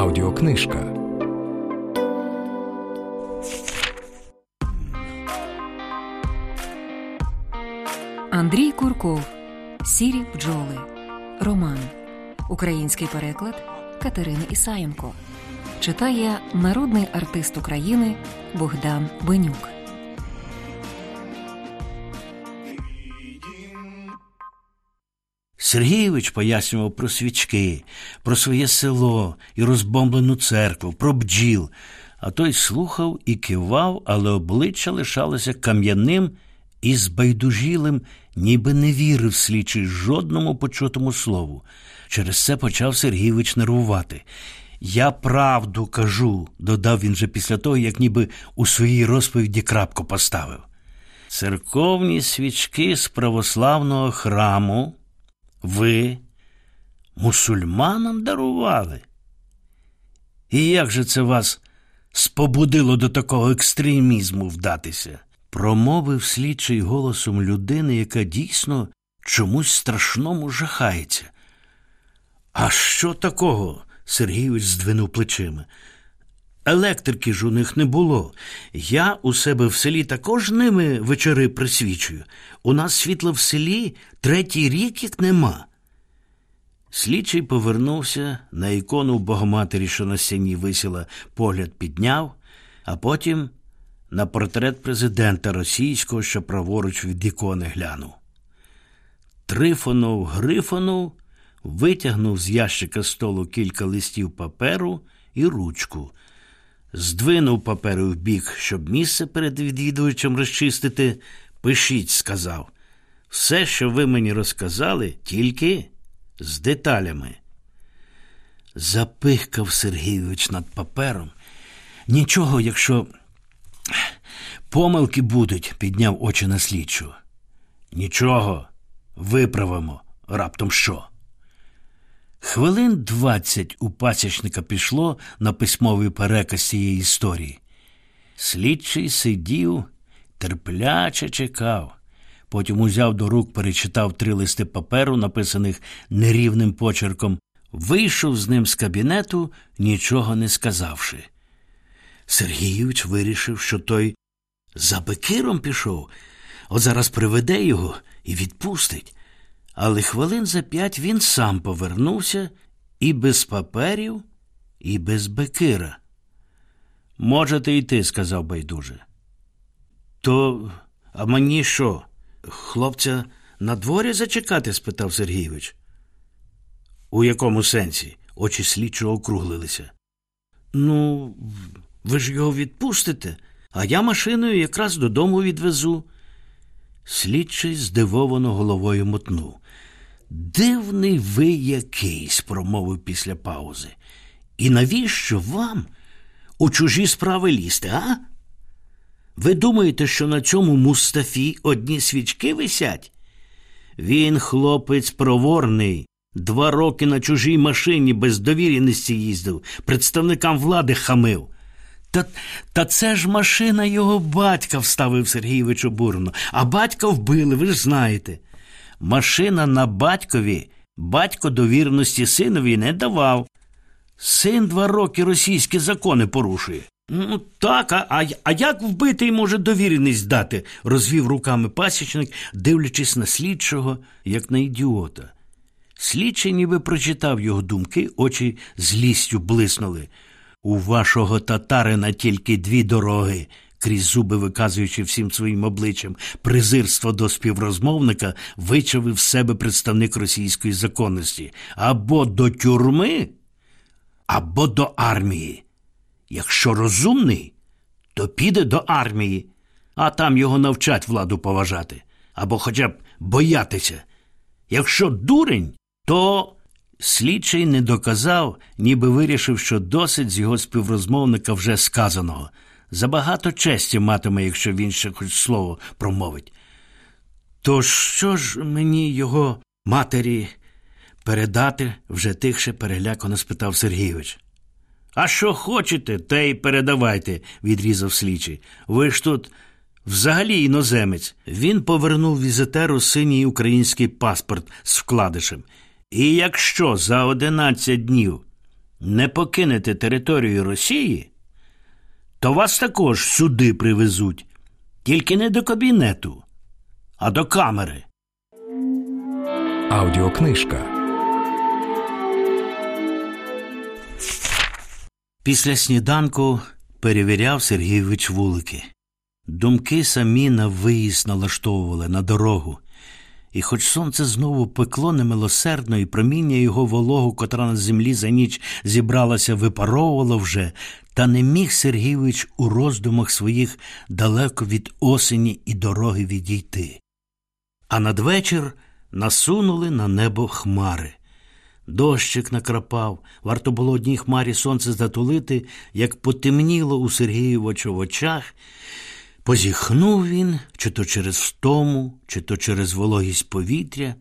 Аудіокнижка. Андрій Курков. Сірі бджоли. Роман. Український переклад Катерини Ісаєнко. Читає народний артист України Богдан Бенюк. Сергійович пояснював про свічки, про своє село і розбомблену церкву, про бджіл, а той слухав і кивав, але обличчя лишалося кам'яним і збайдужілим, ніби не вірив слідчий жодному почутому слову. Через це почав Сергійович нервувати. Я правду кажу, додав він вже після того, як ніби у своїй розповіді крапку поставив. Церковні свічки з православного храму ви мусульманам дарували? І як же це вас спобудило до такого екстремізму вдатися? промовив слідчий голосом людини, яка дійсно чомусь страшному жахається. А що такого? Сергійович здвинув плечима. Електрики ж у них не було. Я у себе в селі також ними вечори присвічую. У нас світла в селі третій рік як нема. Слідчий повернувся на ікону Богоматері, що на стіні висіла, погляд підняв, а потім на портрет президента російського, що праворуч від ікони глянув. Трифонов Грифонов витягнув з ящика столу кілька листів паперу і ручку, здвинув паперу в бік, щоб місце перед відвідувачем розчистити. Пишіть, сказав. Все, що ви мені розказали, тільки з деталями. Запихкав Сергійович над папером. Нічого, якщо помилки будуть, підняв очі на слідчу. Нічого, виправимо, раптом що. Хвилин двадцять у пасічника пішло на письмовий переказ цієї історії. Слідчий сидів, терпляче чекав. Потім узяв до рук, перечитав три листи паперу, написаних нерівним почерком, вийшов з ним з кабінету, нічого не сказавши. Сергійович вирішив, що той за бекиром пішов, от зараз приведе його і відпустить. Але хвилин за п'ять він сам повернувся і без паперів, і без бекира. Можете йти, сказав байдуже. То, а мені що? Хлопця на дворі зачекати? спитав Сергійович. У якому сенсі? Очі слідчого округлилися. Ну, ви ж його відпустите, а я машиною якраз додому відвезу. Слідчий здивовано головою мотнув. Дивний ви якийсь, промовив після паузи. І навіщо вам у чужі справи лізти, а? Ви думаєте, що на цьому мустафі одні свічки висять? Він, хлопець проворний, два роки на чужій машині без довіреності їздив, представникам влади хамив. Та та це ж машина його батька, вставив Сергійович обурно, а батька вбили, ви ж знаєте. Машина на батькові, батько довірності синові не давав. Син два роки російські закони порушує. Ну, так, а а як вбитий може довіреність дати? розвів руками пасічник, дивлячись на слідчого, як на ідіота. Слідчий ніби прочитав його думки, очі злістю блиснули. У вашого татарина тільки дві дороги, крізь зуби виказуючи всім своїм обличчям презирство до співрозмовника, вичавив себе представник російської законності або до тюрми, або до армії. Якщо розумний, то піде до армії, а там його навчать владу поважати або хоча б боятися. Якщо дурень, то слідчий не доказав, ніби вирішив, що досить з його співрозмовника вже сказаного. Забагато честі матиме, якщо він ще хоч слово промовить. То що ж мені його матері передати? вже тихше перелякано спитав Сергійович. А що хочете, те й передавайте, відрізав слідчий. Ви ж тут взагалі іноземець. Він повернув візитеру синій український паспорт з вкладишем. І якщо за одинадцять днів не покинете територію Росії, то вас також сюди привезуть, тільки не до кабінету, а до камери. Аудіокнижка. Після сніданку перевіряв Сергійович вулики. Думки самі на виїзд налаштовували на дорогу. І хоч сонце знову пекло немилосердно, і проміння його вологу, котра на землі за ніч зібралася, випаровувало вже, та не міг Сергійович у роздумах своїх далеко від осені і дороги відійти. А надвечір насунули на небо хмари. Дощик накрапав, варто було одній хмарі сонце затулити, як потемніло у Сергієвича в очах. Позіхнув він, чи то через втому, чи то через вологість повітря,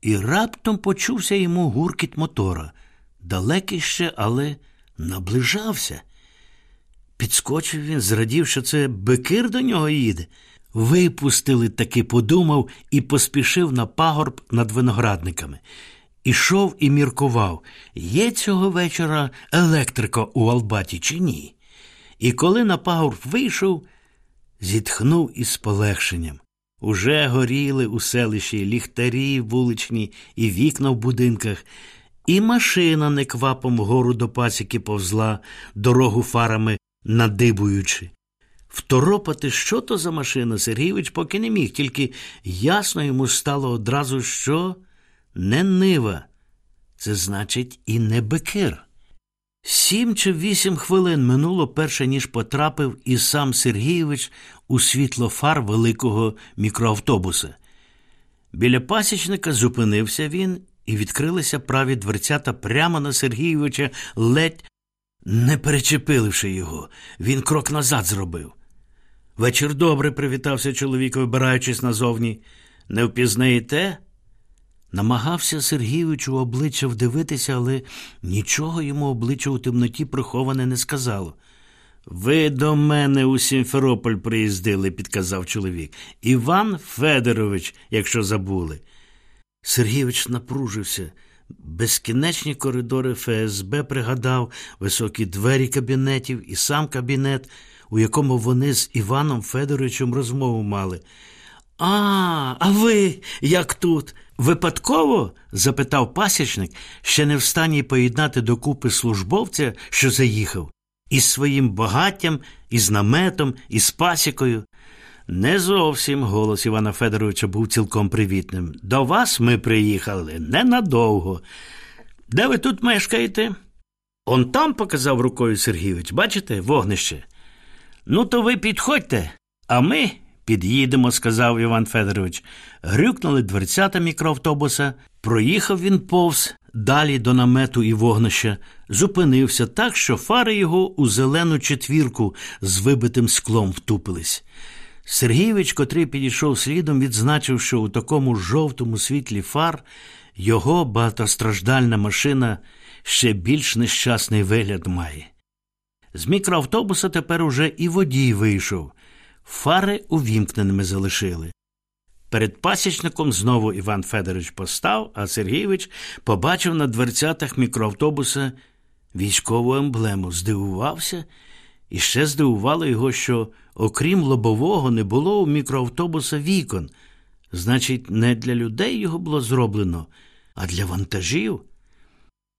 і раптом почувся йому гуркіт мотора, далекий ще, але наближався. Підскочив він, зрадів, що це бекир до нього їде. Випустили, таки подумав і поспішив на пагорб над виноградниками. Ішов і міркував, є цього вечора електрика у Албаті чи ні. І коли на пагорб вийшов, зітхнув із полегшенням. Уже горіли у селищі ліхтарі вуличні і вікна в будинках, і машина неквапом вгору до пасіки повзла, дорогу фарами надибуючи. Второпати, що то за машина, Сергійович поки не міг, тільки ясно йому стало одразу, що не нива, це значить і не бекир. Сім чи вісім хвилин минуло перше, ніж потрапив і сам Сергійович у світло фар великого мікроавтобуса. Біля пасічника зупинився він, і відкрилися праві дверцята прямо на Сергійовича, ледь не перечепиливши його. Він крок назад зробив. Вечір добре, привітався чоловік, вибираючись назовні. Не впізнаєте? Намагався Сергійович у обличчя вдивитися, але нічого йому обличчя у темноті приховане не сказало. Ви до мене у Сімферополь приїздили, підказав чоловік. Іван Федорович, якщо забули. Сергійович напружився. Безкінечні коридори ФСБ пригадав, високі двері кабінетів і сам кабінет, у якому вони з Іваном Федоровичем розмову мали. А, а ви як тут? Випадково? запитав пасічник, ще не в стані поєднати докупи службовця, що заїхав, із своїм багаттям, із наметом, із пасікою. Не зовсім голос Івана Федоровича був цілком привітним. До вас ми приїхали ненадовго. Де ви тут мешкаєте? Он там показав рукою Сергійович, бачите, вогнище. Ну, то ви підходьте, а ми під'їдемо, сказав Іван Федорович. Грюкнули дверцята мікроавтобуса. Проїхав він повз далі до намету і вогнища, зупинився так, що фари його у зелену четвірку з вибитим склом втупились. Сергійович, котрий підійшов слідом, відзначив, що у такому жовтому світлі фар його багатостраждальна машина ще більш нещасний вигляд має. З мікроавтобуса тепер уже і водій вийшов, фари увімкненими залишили. Перед пасічником знову Іван Федорович постав, а Сергійович побачив на дверцятах мікроавтобуса військову емблему, здивувався, і ще здивувало його, що, окрім лобового, не було у мікроавтобуса вікон. Значить, не для людей його було зроблено, а для вантажів.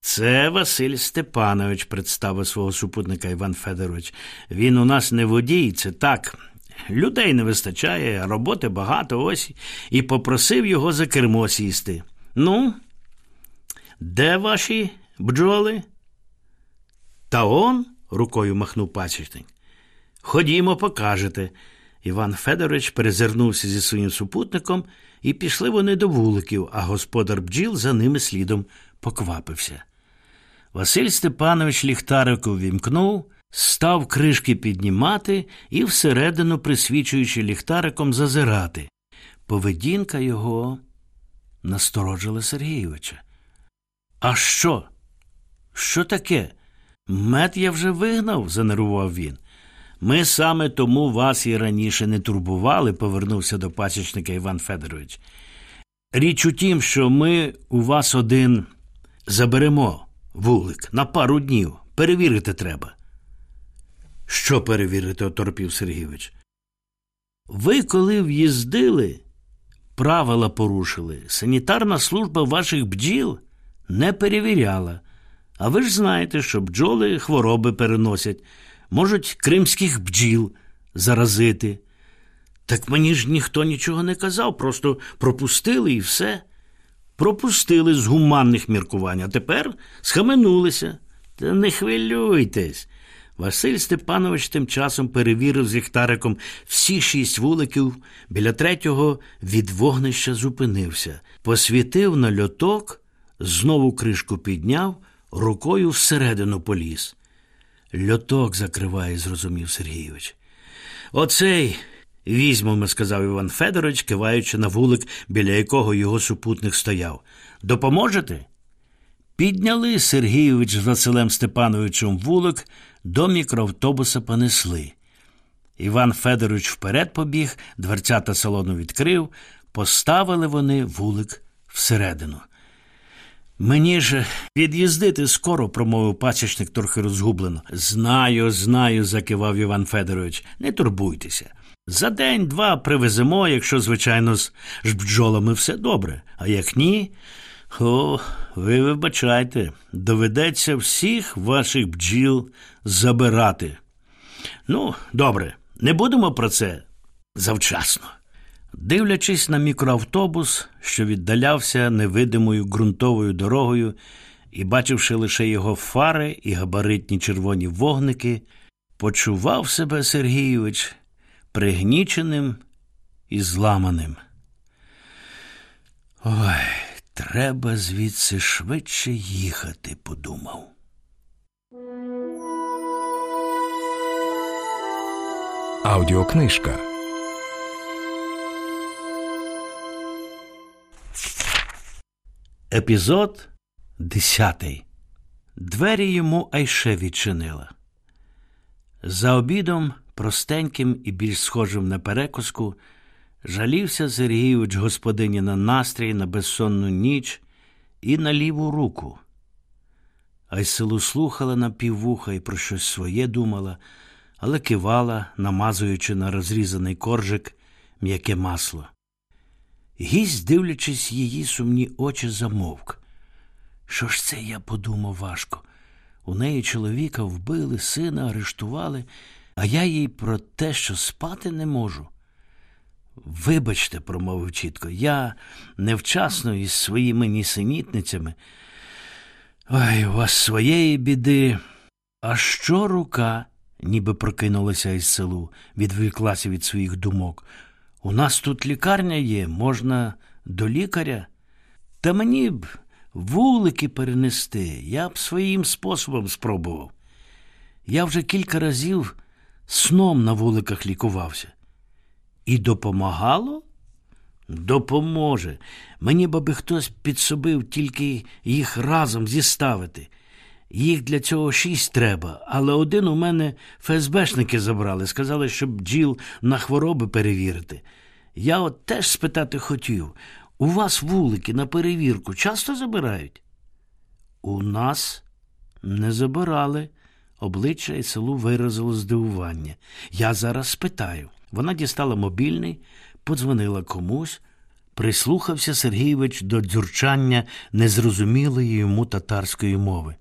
Це Василь Степанович, представив свого супутника Іван Федорович. Він у нас не водій, це так. Людей не вистачає, роботи багато ось, і попросив його за кермо сісти. Ну, де ваші бджоли? Та он, рукою махнув пасічник. Ходімо, покажете. Іван Федорович перезирнувся зі своїм супутником, і пішли вони до вуликів, а господар бджіл за ними слідом поквапився. Василь Степанович ліхтарику вімкнув, став кришки піднімати і всередину, присвічуючи ліхтариком, зазирати. Поведінка його насторожила Сергійовича. А що? Що таке? Мед я вже вигнав, занервував він. Ми саме тому вас і раніше не турбували, повернувся до пасічника Іван Федорович. Річ у тім, що ми у вас один заберемо. вулик, на пару днів. Перевірити треба. Що перевірити, оторпів Сергійович? Ви, коли в'їздили, правила порушили. Санітарна служба ваших бджіл не перевіряла. А ви ж знаєте, що бджоли хвороби переносять, можуть кримських бджіл заразити. Так мені ж ніхто нічого не казав, просто пропустили і все. Пропустили з гуманних міркувань, а тепер схаменулися. Та не хвилюйтесь. Василь Степанович тим часом перевірив з ліхтариком всі шість вуликів, біля третього від вогнища зупинився, посвітив на льоток, знову кришку підняв, рукою всередину поліз. Льоток закриває, зрозумів Сергійович. Оцей візьмемо, сказав Іван Федорович, киваючи на вулик, біля якого його супутник стояв. Допоможете? Підняли Сергійович з Василем Степановичем вулик, до мікроавтобуса понесли. Іван Федорович вперед побіг, дверцята салону відкрив, поставили вони вулик всередину. Мені ж від'їздити скоро, промовив пасічник трохи розгублено. Знаю, знаю, закивав Іван Федорович. Не турбуйтеся. За день-два привеземо, якщо, звичайно, з бджолами все добре. А як ні, о, ви вибачайте, доведеться всіх ваших бджіл забирати. Ну, добре, не будемо про це завчасно. Дивлячись на мікроавтобус, що віддалявся невидимою ґрунтовою дорогою, і бачивши лише його фари і габаритні червоні вогники, почував себе Сергійович пригніченим і зламаним. Ой, треба звідси швидше їхати, подумав. Аудіокнижка. Епізод десятий. Двері йому Айше відчинила. За обідом, простеньким і більш схожим на перекуску, жалівся Сергійович господині на настрій, на безсонну ніч і на ліву руку. Айселу слухала на піввуха і про щось своє думала, але кивала, намазуючи на розрізаний коржик м'яке масло. Гість, дивлячись її сумні очі, замовк. Що ж це я подумав важко? У неї чоловіка вбили, сина арештували, а я їй про те, що спати не можу. Вибачте, промовив чітко, я невчасно із своїми нісенітницями. Ой, у вас своєї біди. А що рука? ніби прокинулася із селу, відвіклася від своїх думок. У нас тут лікарня є, можна до лікаря. Та мені б вулики перенести, я б своїм способом спробував. Я вже кілька разів сном на вуликах лікувався. І допомагало? Допоможе. Мені би хтось підсобив тільки їх разом зіставити. Їх для цього шість треба, але один у мене ФСБшники забрали, сказали, щоб бджіл на хвороби перевірити. Я от теж спитати хотів у вас вулики на перевірку часто забирають? У нас не забирали. Обличчя і селу виразило здивування. Я зараз спитаю. Вона дістала мобільний, подзвонила комусь, прислухався Сергійович до дзюрчання незрозумілої йому татарської мови.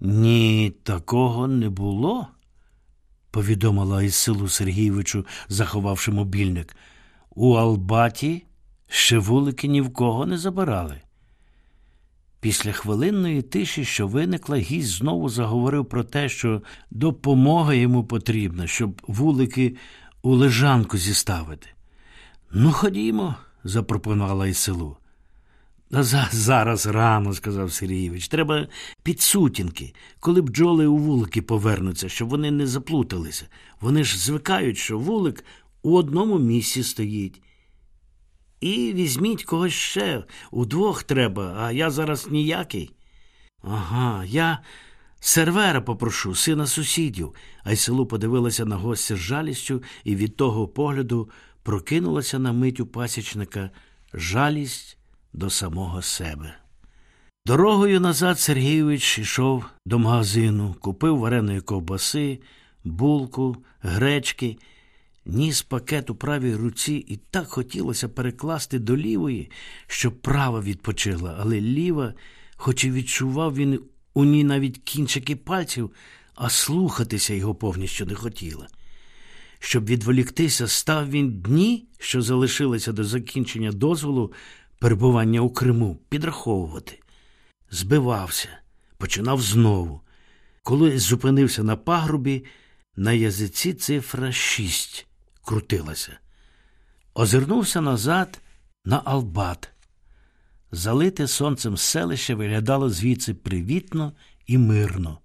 Ні, такого не було, повідомила із селу Сергійовичу, заховавши мобільник. У Албаті ще вулики ні в кого не забирали. Після хвилинної тиші, що виникла, гість знову заговорив про те, що допомога йому потрібна, щоб вулики у лежанку зіставити. Ну, ходімо, запропонувала із селу. Зараз рано, сказав Сергійович. Треба підсутінки, коли бджоли у вулики повернуться, щоб вони не заплуталися. Вони ж звикають, що вулик у одному місці стоїть. І візьміть когось ще удвох треба, а я зараз ніякий. Ага, я сервера попрошу, сина сусідів. А й село подивилася на гостя з жалістю, і від того погляду прокинулася на мить у пасічника жалість до самого себе. Дорогою назад Сергійович йшов до магазину, купив вареної ковбаси, булку, гречки, ніс пакет у правій руці і так хотілося перекласти до лівої, щоб права відпочила, але ліва, хоч і відчував він у ній навіть кінчики пальців, а слухатися його повністю не хотіла. Щоб відволіктися, став він дні, що залишилися до закінчення дозволу перебування у Криму, підраховувати. Збивався, починав знову. Коли зупинився на пагрубі, на язиці цифра шість крутилася. Озирнувся назад на Албат. Залите сонцем селище виглядало звідси привітно і мирно.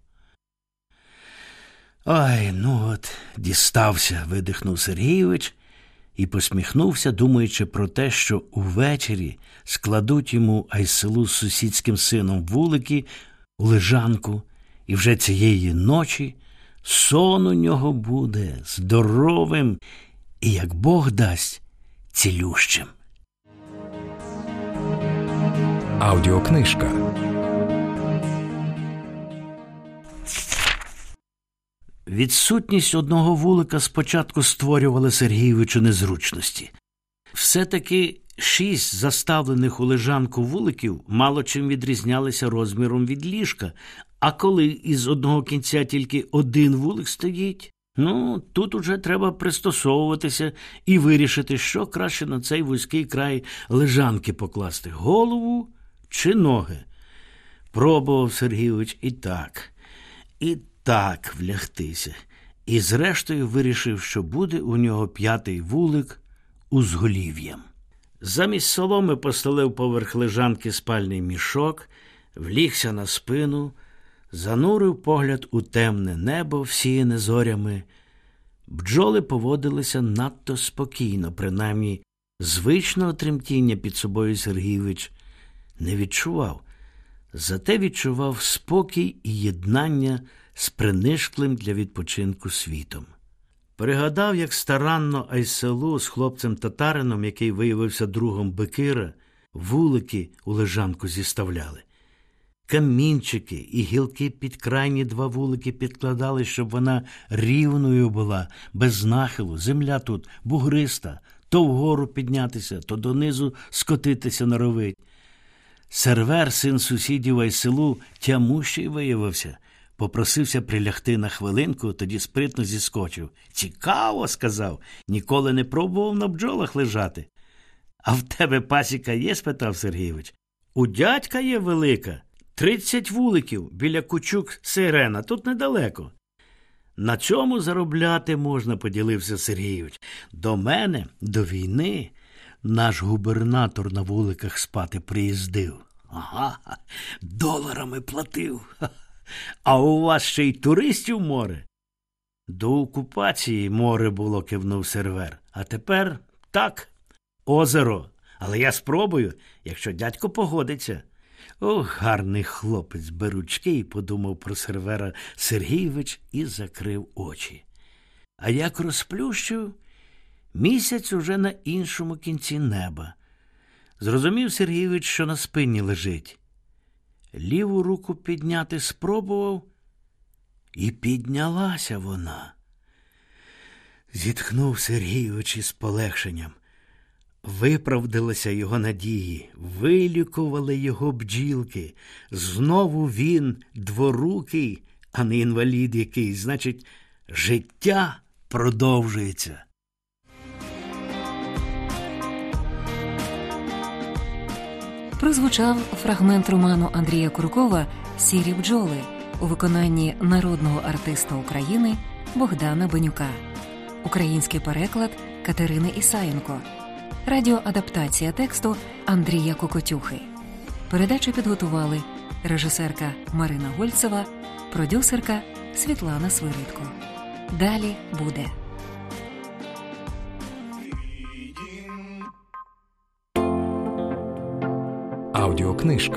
Ой, ну от, дістався, видихнув Сергійович і посміхнувся, думаючи про те, що увечері складуть йому айселу з сусідським сином вулики у лежанку, і вже цієї ночі сон у нього буде здоровим і, як Бог дасть, цілющим. Аудіокнижка. Відсутність одного вулика спочатку створювала Сергійовичу незручності. Все-таки шість заставлених у лежанку вуликів мало чим відрізнялися розміром від ліжка, а коли із одного кінця тільки один вулик стоїть, ну тут уже треба пристосовуватися і вирішити, що краще на цей вузький край лежанки покласти голову чи ноги. Пробував Сергійович і так, і так влягтися, і зрештою вирішив, що буде у нього п'ятий вулик узголів'ям. Замість соломи постелив поверх лежанки спальний мішок, влігся на спину, занурив погляд у темне небо, всіяне зорями. Бджоли поводилися надто спокійно, принаймні звичного тремтіння під собою Сергійович не відчував, зате відчував спокій і єднання з принишклим для відпочинку світом. Пригадав, як старанно Айселу з хлопцем татарином, який виявився другом Бекира, вулики у лежанку зіставляли. Камінчики і гілки під крайні два вулики підкладали, щоб вона рівною була, без нахилу. Земля тут бугриста, то вгору піднятися, то донизу скотитися норовить. Сервер, син сусідів Айселу, тямущий виявився. Попросився прилягти на хвилинку, тоді спритно зіскочив. Цікаво, сказав, ніколи не пробував на бджолах лежати. А в тебе пасіка є? спитав Сергійович. У дядька є велика. Тридцять вуликів біля кучук сирена, тут недалеко. На чому заробляти можна, поділився Сергійович. До мене, до війни, наш губернатор на вуликах спати приїздив. Ага, доларами платив. А у вас ще й туристів море? До окупації море було, кивнув сервер. А тепер так, озеро. Але я спробую, якщо дядько погодиться. Ох, гарний хлопець беручки, подумав про сервера Сергійович і закрив очі. А як розплющив, місяць уже на іншому кінці неба. Зрозумів Сергійович, що на спині лежить. Ліву руку підняти спробував, і піднялася вона. Зітхнув Сергійович із полегшенням. Виправдалися його надії, вилікували його бджілки. Знову він дворукий, а не інвалід який. Значить, життя продовжується. Прозвучав фрагмент роману Андрія Куркова Сірі бджоли у виконанні народного артиста України Богдана Бенюка, український переклад Катерини Ісаєнко, радіоадаптація тексту Андрія Кокотюхи. Передачу підготували режисерка Марина Гольцева, продюсерка Світлана Свиридко. Далі буде. Аудіокнижка.